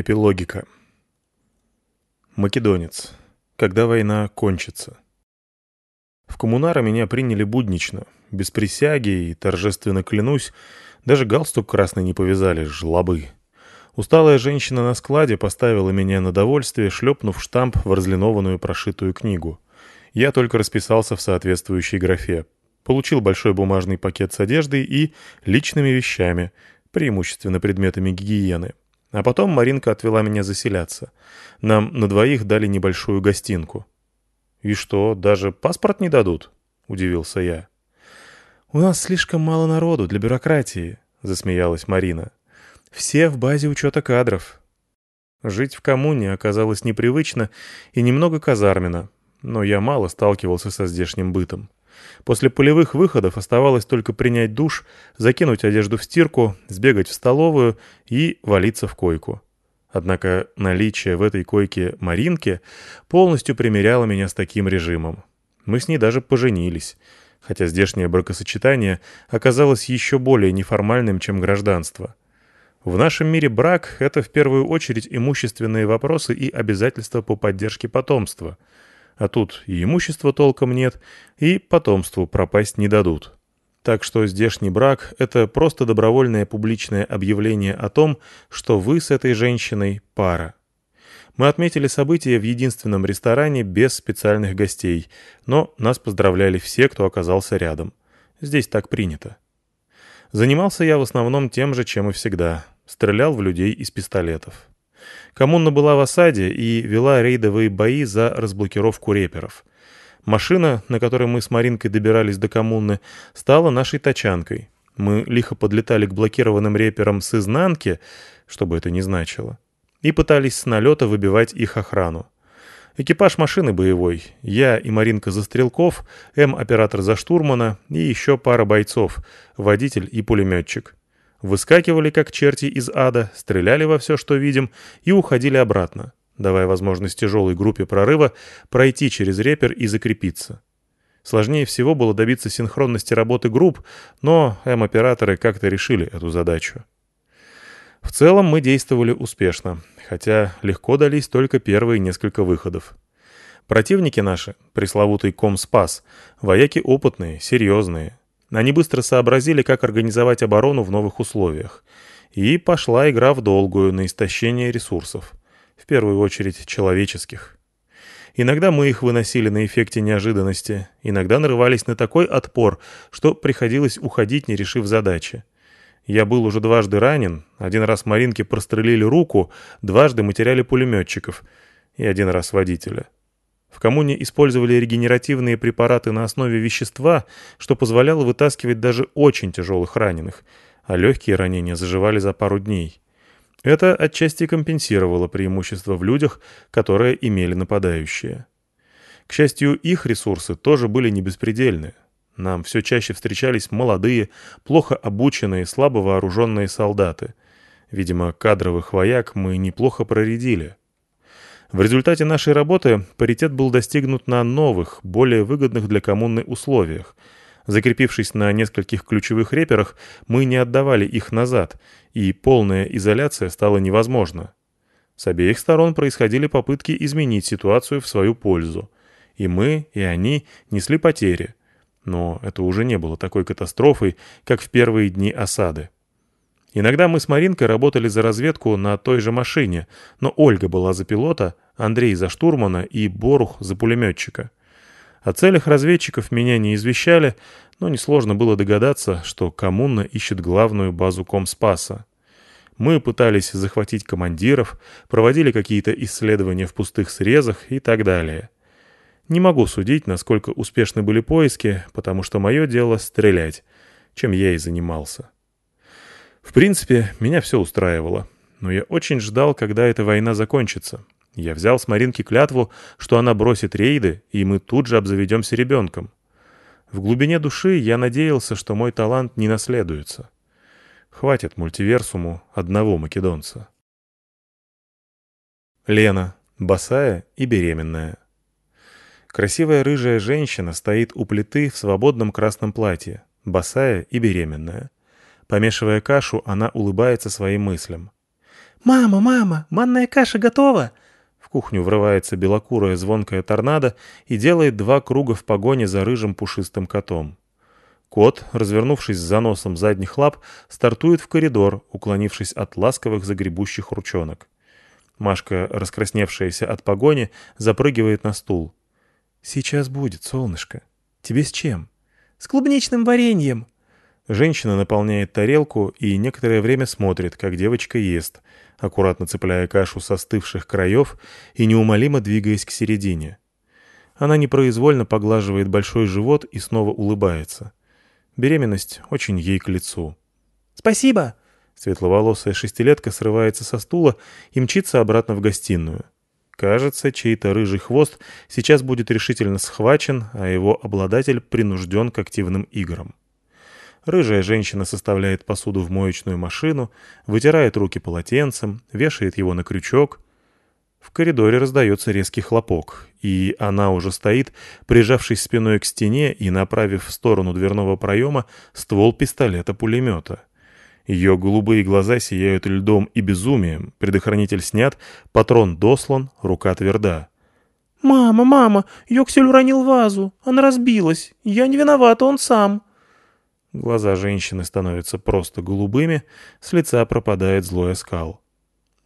Эпилогика. Македонец. Когда война кончится. В коммунара меня приняли буднично, без присяги и, торжественно клянусь, даже галстук красный не повязали, жлобы. Усталая женщина на складе поставила меня на довольствие, шлепнув штамп в разлинованную прошитую книгу. Я только расписался в соответствующей графе. Получил большой бумажный пакет с одеждой и личными вещами, преимущественно предметами гигиены. А потом Маринка отвела меня заселяться. Нам на двоих дали небольшую гостинку. «И что, даже паспорт не дадут?» — удивился я. «У нас слишком мало народу для бюрократии», — засмеялась Марина. «Все в базе учета кадров». Жить в коммуне оказалось непривычно и немного казарменно, но я мало сталкивался со здешним бытом. После полевых выходов оставалось только принять душ, закинуть одежду в стирку, сбегать в столовую и валиться в койку. Однако наличие в этой койке Маринки полностью примеряло меня с таким режимом. Мы с ней даже поженились, хотя здешнее бракосочетание оказалось еще более неформальным, чем гражданство. В нашем мире брак — это в первую очередь имущественные вопросы и обязательства по поддержке потомства — а тут и имущества толком нет, и потомству пропасть не дадут. Так что здешний брак — это просто добровольное публичное объявление о том, что вы с этой женщиной пара. Мы отметили событие в единственном ресторане без специальных гостей, но нас поздравляли все, кто оказался рядом. Здесь так принято. Занимался я в основном тем же, чем и всегда. Стрелял в людей из пистолетов. Коммуна была в осаде и вела рейдовые бои за разблокировку реперов. Машина, на которой мы с Маринкой добирались до коммуны, стала нашей тачанкой. Мы лихо подлетали к блокированным реперам с изнанки, что бы это ни значило, и пытались с налета выбивать их охрану. Экипаж машины боевой, я и Маринка за стрелков, М-оператор за штурмана и еще пара бойцов, водитель и пулеметчик. Выскакивали, как черти из ада, стреляли во все, что видим, и уходили обратно, давая возможность тяжелой группе прорыва пройти через репер и закрепиться. Сложнее всего было добиться синхронности работы групп, но М-операторы как-то решили эту задачу. В целом мы действовали успешно, хотя легко дались только первые несколько выходов. Противники наши, пресловутый Комспас, вояки опытные, серьезные, они быстро сообразили, как организовать оборону в новых условиях. И пошла игра в долгую на истощение ресурсов. В первую очередь человеческих. Иногда мы их выносили на эффекте неожиданности, иногда нарывались на такой отпор, что приходилось уходить, не решив задачи. Я был уже дважды ранен, один раз Маринке прострелили руку, дважды мы теряли пулеметчиков и один раз водителя. В коммуне использовали регенеративные препараты на основе вещества, что позволяло вытаскивать даже очень тяжелых раненых, а легкие ранения заживали за пару дней. Это отчасти компенсировало преимущество в людях, которые имели нападающие. К счастью, их ресурсы тоже были не беспредельны. Нам все чаще встречались молодые, плохо обученные, слабо вооруженные солдаты. Видимо, кадровых вояк мы неплохо проредили. В результате нашей работы паритет был достигнут на новых, более выгодных для коммуны условиях. Закрепившись на нескольких ключевых реперах, мы не отдавали их назад, и полная изоляция стала невозможна. С обеих сторон происходили попытки изменить ситуацию в свою пользу. И мы, и они несли потери. Но это уже не было такой катастрофой, как в первые дни осады. Иногда мы с Маринкой работали за разведку на той же машине, но Ольга была за пилота, Андрей за штурмана и Борух за пулеметчика. О целях разведчиков меня не извещали, но несложно было догадаться, что коммуна ищет главную базу Комспаса. Мы пытались захватить командиров, проводили какие-то исследования в пустых срезах и так далее. Не могу судить, насколько успешны были поиски, потому что мое дело — стрелять, чем я и занимался. В принципе, меня все устраивало. Но я очень ждал, когда эта война закончится. Я взял с Маринки клятву, что она бросит рейды, и мы тут же обзаведемся ребенком. В глубине души я надеялся, что мой талант не наследуется. Хватит мультиверсуму одного македонца. Лена, босая и беременная. Красивая рыжая женщина стоит у плиты в свободном красном платье, босая и беременная. Помешивая кашу, она улыбается своим мыслям. «Мама, мама, манная каша готова!» В кухню врывается белокурая звонкая торнадо и делает два круга в погоне за рыжим пушистым котом. Кот, развернувшись с заносом задних лап, стартует в коридор, уклонившись от ласковых загребущих ручонок. Машка, раскрасневшаяся от погони, запрыгивает на стул. «Сейчас будет, солнышко. Тебе с чем?» «С клубничным вареньем». Женщина наполняет тарелку и некоторое время смотрит, как девочка ест, аккуратно цепляя кашу со остывших краев и неумолимо двигаясь к середине. Она непроизвольно поглаживает большой живот и снова улыбается. Беременность очень ей к лицу. «Спасибо!» Светловолосая шестилетка срывается со стула и мчится обратно в гостиную. Кажется, чей-то рыжий хвост сейчас будет решительно схвачен, а его обладатель принужден к активным играм. Рыжая женщина составляет посуду в моечную машину, вытирает руки полотенцем, вешает его на крючок. В коридоре раздается резкий хлопок, и она уже стоит, прижавшись спиной к стене и направив в сторону дверного проема ствол пистолета-пулемета. Ее голубые глаза сияют льдом и безумием, предохранитель снят, патрон дослан, рука тверда. «Мама, мама, Йоксель уронил вазу, она разбилась, я не виновата, он сам», Глаза женщины становятся просто голубыми, с лица пропадает злой оскал.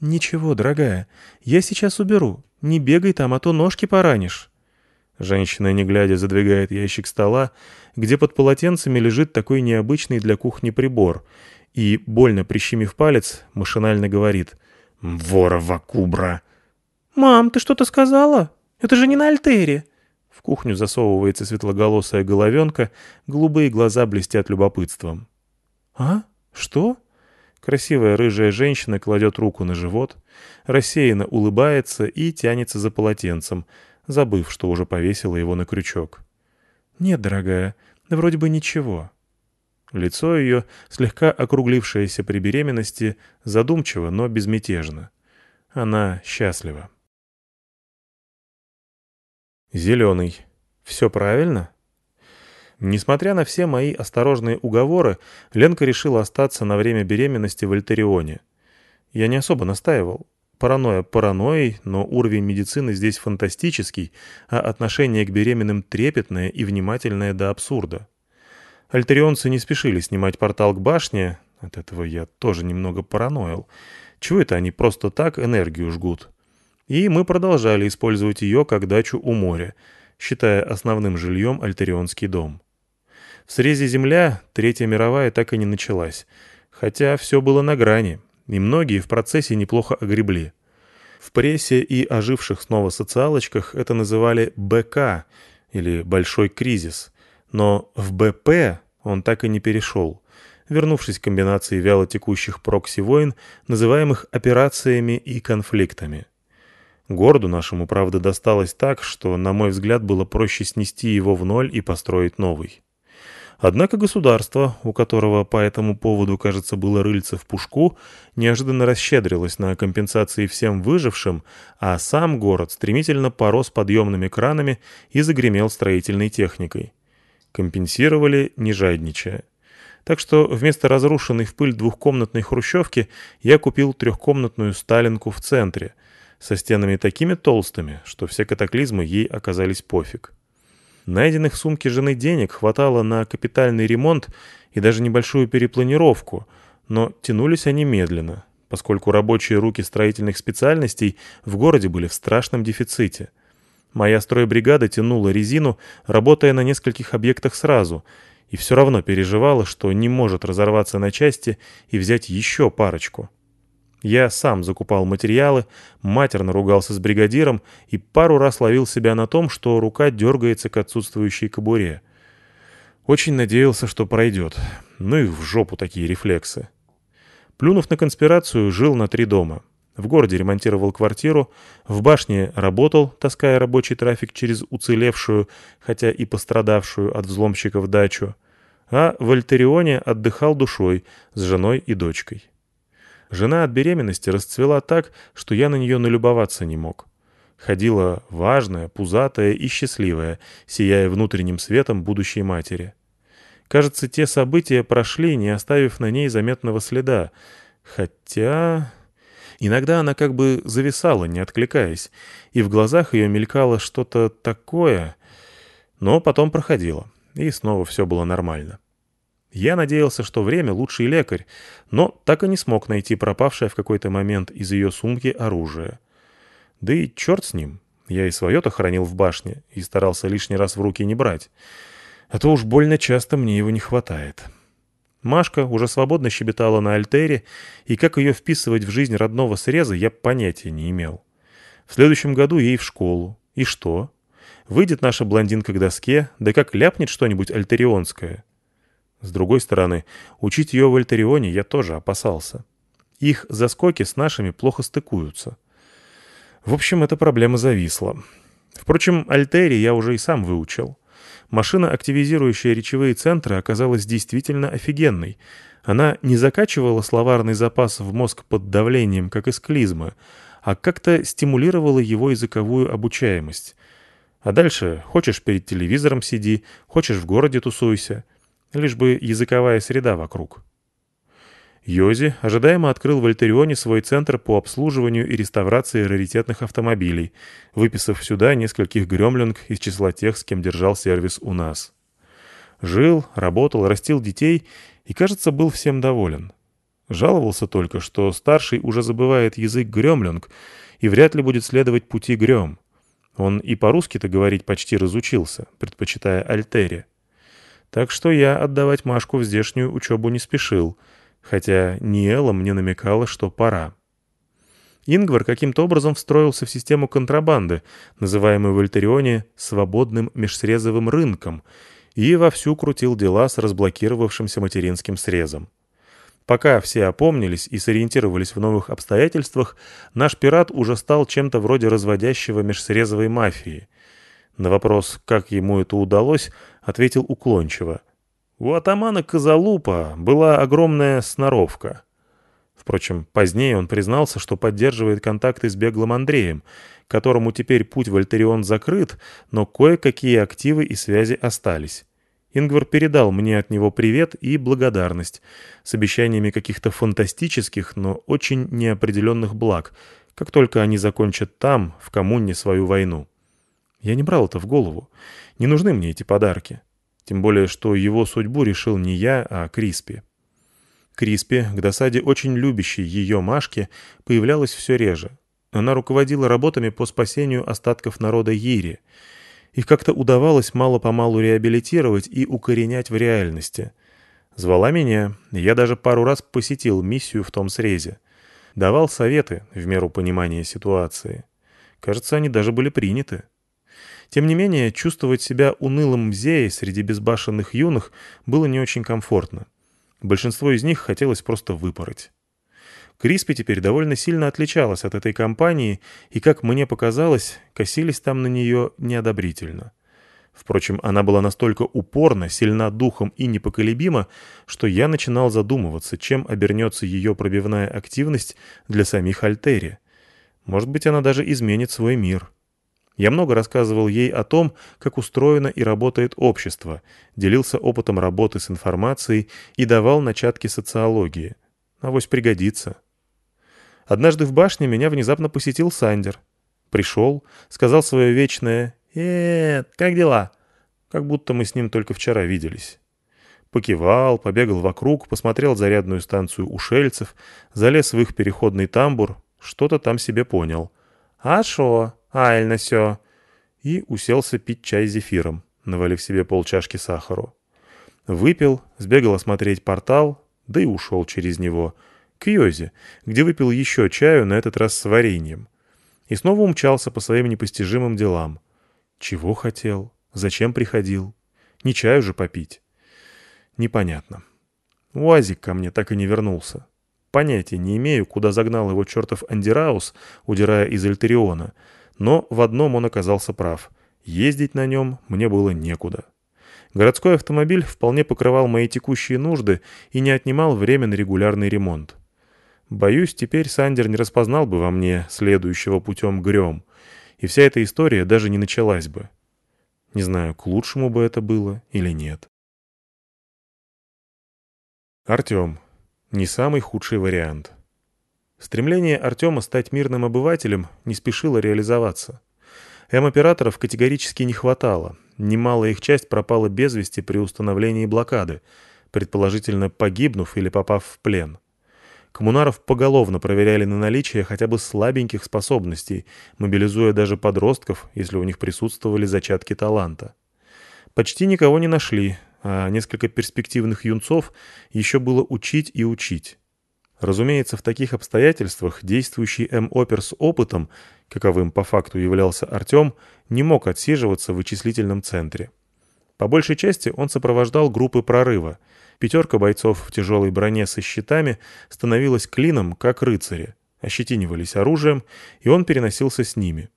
«Ничего, дорогая, я сейчас уберу. Не бегай там, а то ножки поранишь». Женщина, не глядя, задвигает ящик стола, где под полотенцами лежит такой необычный для кухни прибор, и, больно прищемив палец, машинально говорит «Ворова кубра!» «Мам, ты что-то сказала? Это же не на альтере!» В кухню засовывается светлоголосая головенка, голубые глаза блестят любопытством. «А? Что?» Красивая рыжая женщина кладет руку на живот, рассеянно улыбается и тянется за полотенцем, забыв, что уже повесила его на крючок. «Нет, дорогая, вроде бы ничего». Лицо ее, слегка округлившееся при беременности, задумчиво, но безмятежно. Она счастлива. Зеленый. Все правильно? Несмотря на все мои осторожные уговоры, Ленка решила остаться на время беременности в Альтерионе. Я не особо настаивал. Паранойя паранойей, но уровень медицины здесь фантастический, а отношение к беременным трепетное и внимательное до абсурда. Альтерионцы не спешили снимать портал к башне, от этого я тоже немного параноил. Чего это они просто так энергию жгут? И мы продолжали использовать ее как дачу у моря, считая основным жильем Альтерионский дом. В срезе земля Третья мировая так и не началась, хотя все было на грани, и многие в процессе неплохо огребли. В прессе и оживших снова социалочках это называли БК, или «большой кризис», но в БП он так и не перешел, вернувшись к комбинации вялотекущих прокси-войн, называемых операциями и конфликтами. Городу нашему, правда, досталось так, что, на мой взгляд, было проще снести его в ноль и построить новый. Однако государство, у которого по этому поводу, кажется, было рыльце в пушку, неожиданно расщедрилось на компенсации всем выжившим, а сам город стремительно порос подъемными кранами и загремел строительной техникой. Компенсировали, не жадничая. Так что вместо разрушенной в пыль двухкомнатной хрущевки я купил трехкомнатную сталинку в центре – со стенами такими толстыми, что все катаклизмы ей оказались пофиг. Найденных в сумке жены денег хватало на капитальный ремонт и даже небольшую перепланировку, но тянулись они медленно, поскольку рабочие руки строительных специальностей в городе были в страшном дефиците. Моя стройбригада тянула резину, работая на нескольких объектах сразу, и все равно переживала, что не может разорваться на части и взять еще парочку. Я сам закупал материалы, матерно ругался с бригадиром и пару раз ловил себя на том, что рука дергается к отсутствующей кобуре. Очень надеялся, что пройдет. Ну и в жопу такие рефлексы. Плюнув на конспирацию, жил на три дома. В городе ремонтировал квартиру, в башне работал, таская рабочий трафик через уцелевшую, хотя и пострадавшую от взломщиков дачу, а в Альтерионе отдыхал душой с женой и дочкой. Жена от беременности расцвела так, что я на нее налюбоваться не мог. Ходила важная, пузатая и счастливая, сияя внутренним светом будущей матери. Кажется, те события прошли, не оставив на ней заметного следа. Хотя... Иногда она как бы зависала, не откликаясь, и в глазах ее мелькало что-то такое, но потом проходило, и снова все было нормально. Я надеялся, что время — лучший лекарь, но так и не смог найти пропавшее в какой-то момент из ее сумки оружие. Да и черт с ним, я и свое-то хранил в башне и старался лишний раз в руки не брать. А то уж больно часто мне его не хватает. Машка уже свободно щебетала на альтере, и как ее вписывать в жизнь родного среза, я понятия не имел. В следующем году ей в школу. И что? Выйдет наша блондинка к доске, да как ляпнет что-нибудь альтерионское. С другой стороны, учить ее в альтерионе я тоже опасался. Их заскоки с нашими плохо стыкуются. В общем, эта проблема зависла. Впрочем, альтери я уже и сам выучил. Машина, активизирующая речевые центры, оказалась действительно офигенной. Она не закачивала словарный запас в мозг под давлением, как из клизмы, а как-то стимулировала его языковую обучаемость. А дальше хочешь перед телевизором сиди, хочешь в городе тусуйся. Лишь бы языковая среда вокруг. Йози ожидаемо открыл в Альтерионе свой центр по обслуживанию и реставрации раритетных автомобилей, выписав сюда нескольких гремлинг из числа тех, с кем держал сервис у нас. Жил, работал, растил детей и, кажется, был всем доволен. Жаловался только, что старший уже забывает язык гремлинг и вряд ли будет следовать пути грем. Он и по-русски-то говорить почти разучился, предпочитая альтере. Так что я отдавать Машку в здешнюю учебу не спешил — хотя Ниэла мне намекала, что пора. Ингвар каким-то образом встроился в систему контрабанды, называемую в Альтерионе «свободным межсрезовым рынком», и вовсю крутил дела с разблокировавшимся материнским срезом. Пока все опомнились и сориентировались в новых обстоятельствах, наш пират уже стал чем-то вроде разводящего межсрезовой мафии. На вопрос, как ему это удалось, ответил уклончиво. У атамана Козалупа была огромная сноровка. Впрочем, позднее он признался, что поддерживает контакты с беглым Андреем, которому теперь путь в Альтерион закрыт, но кое-какие активы и связи остались. Ингвар передал мне от него привет и благодарность с обещаниями каких-то фантастических, но очень неопределенных благ, как только они закончат там, в коммуне, свою войну. Я не брал это в голову. Не нужны мне эти подарки. Тем более, что его судьбу решил не я, а Криспи. Криспи, к досаде очень любящей ее Машке, появлялась все реже. Она руководила работами по спасению остатков народа Ири. Их как-то удавалось мало-помалу реабилитировать и укоренять в реальности. Звала меня, я даже пару раз посетил миссию в том срезе. Давал советы в меру понимания ситуации. Кажется, они даже были приняты. Тем не менее, чувствовать себя унылым мзеей среди безбашенных юных было не очень комфортно. Большинство из них хотелось просто выпороть. Криспи теперь довольно сильно отличалась от этой компании, и, как мне показалось, косились там на нее неодобрительно. Впрочем, она была настолько упорна, сильна духом и непоколебима, что я начинал задумываться, чем обернется ее пробивная активность для самих Альтери. Может быть, она даже изменит свой мир. Я много рассказывал ей о том, как устроено и работает общество, делился опытом работы с информацией и давал начатки социологии. Авось пригодится. Однажды в башне меня внезапно посетил Сандер. Пришел, сказал свое вечное «Э, как дела?» Как будто мы с ним только вчера виделись. Покивал, побегал вокруг, посмотрел зарядную станцию ушельцев, залез в их переходный тамбур, что-то там себе понял. «А шо?» Ально все. И уселся пить чай с зефиром, навалив себе полчашки сахару. Выпил, сбегал осмотреть портал, да и ушел через него, к Йозе, где выпил еще чаю, на этот раз с вареньем. И снова умчался по своим непостижимым делам. Чего хотел? Зачем приходил? Не чаю же попить. Непонятно. Уазик ко мне так и не вернулся. Понятия не имею, куда загнал его чертов Андираус, удирая из Альтериона, но в одном он оказался прав. Ездить на нем мне было некуда. Городской автомобиль вполне покрывал мои текущие нужды и не отнимал время на регулярный ремонт. Боюсь, теперь Сандер не распознал бы во мне следующего путем грем, и вся эта история даже не началась бы. Не знаю, к лучшему бы это было или нет. Артем. Не самый худший вариант. Стремление Артема стать мирным обывателем не спешило реализоваться. М-операторов категорически не хватало. Немалая их часть пропала без вести при установлении блокады, предположительно погибнув или попав в плен. Коммунаров поголовно проверяли на наличие хотя бы слабеньких способностей, мобилизуя даже подростков, если у них присутствовали зачатки таланта. Почти никого не нашли, несколько перспективных юнцов еще было учить и учить. Разумеется, в таких обстоятельствах действующий М-опер с опытом, каковым по факту являлся Артем, не мог отсиживаться в вычислительном центре. По большей части он сопровождал группы прорыва. Пятерка бойцов в тяжелой броне со щитами становилась клином, как рыцари, ощетинивались оружием, и он переносился с ними.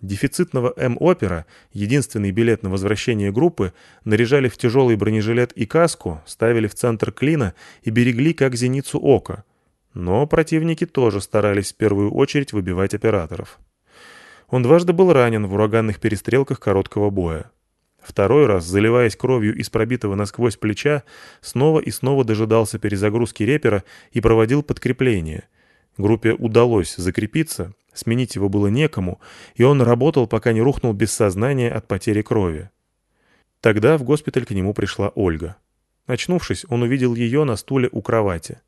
Дефицитного М-опера, единственный билет на возвращение группы, наряжали в тяжелый бронежилет и каску, ставили в центр клина и берегли как зеницу ока — но противники тоже старались в первую очередь выбивать операторов. Он дважды был ранен в ураганных перестрелках короткого боя. Второй раз, заливаясь кровью из пробитого насквозь плеча, снова и снова дожидался перезагрузки репера и проводил подкрепление. Группе удалось закрепиться, сменить его было некому, и он работал, пока не рухнул без сознания от потери крови. Тогда в госпиталь к нему пришла Ольга. Очнувшись, он увидел ее на стуле у кровати.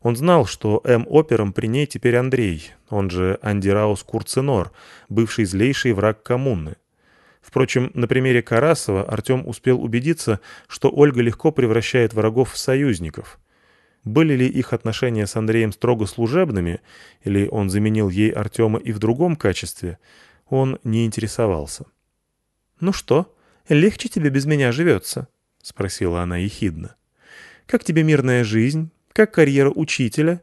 Он знал, что М-опером при ней теперь Андрей, он же Андираус Курценор, бывший злейший враг коммуны. Впрочем, на примере Карасова Артем успел убедиться, что Ольга легко превращает врагов в союзников. Были ли их отношения с Андреем строго служебными, или он заменил ей Артема и в другом качестве, он не интересовался. «Ну что, легче тебе без меня живется?» — спросила она ехидно. «Как тебе мирная жизнь? Как карьера учителя?»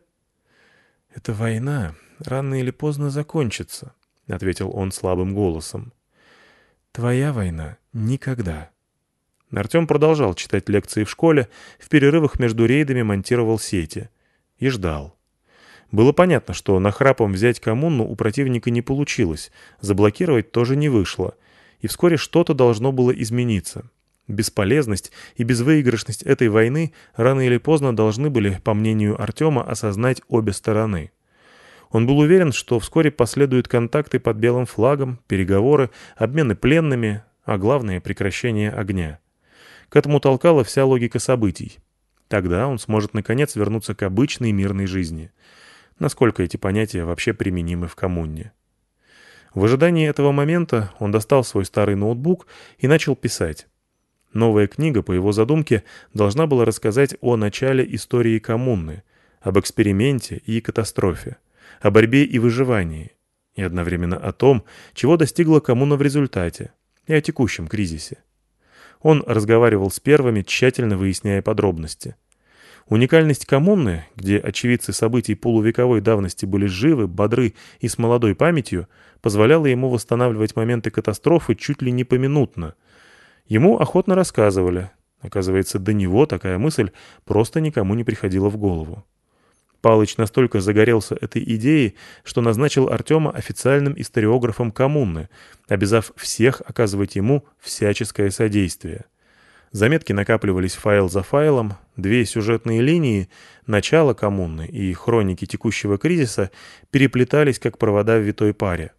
«Эта война рано или поздно закончится», — ответил он слабым голосом. «Твоя война никогда». Артем продолжал читать лекции в школе, в перерывах между рейдами монтировал сети. И ждал. Было понятно, что нахрапом взять коммуну у противника не получилось, заблокировать тоже не вышло, и вскоре что-то должно было измениться. Бесполезность и безвыигрышность этой войны рано или поздно должны были, по мнению Артема, осознать обе стороны. Он был уверен, что вскоре последуют контакты под белым флагом, переговоры, обмены пленными, а главное — прекращение огня. К этому толкала вся логика событий. Тогда он сможет наконец вернуться к обычной мирной жизни. Насколько эти понятия вообще применимы в коммуне. В ожидании этого момента он достал свой старый ноутбук и начал писать. Новая книга, по его задумке, должна была рассказать о начале истории коммуны, об эксперименте и катастрофе, о борьбе и выживании, и одновременно о том, чего достигла коммуна в результате, и о текущем кризисе. Он разговаривал с первыми, тщательно выясняя подробности. Уникальность коммуны, где очевидцы событий полувековой давности были живы, бодры и с молодой памятью, позволяла ему восстанавливать моменты катастрофы чуть ли не поминутно – Ему охотно рассказывали. Оказывается, до него такая мысль просто никому не приходила в голову. Палыч настолько загорелся этой идеей, что назначил Артема официальным историографом коммуны, обязав всех оказывать ему всяческое содействие. Заметки накапливались файл за файлом, две сюжетные линии, начало коммуны и хроники текущего кризиса переплетались как провода в витой паре.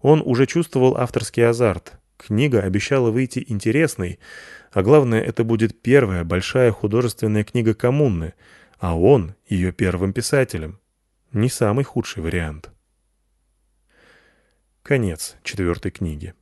Он уже чувствовал авторский азарт, Книга обещала выйти интересной, а главное, это будет первая большая художественная книга коммуны, а он ее первым писателем. Не самый худший вариант. Конец четвертой книги.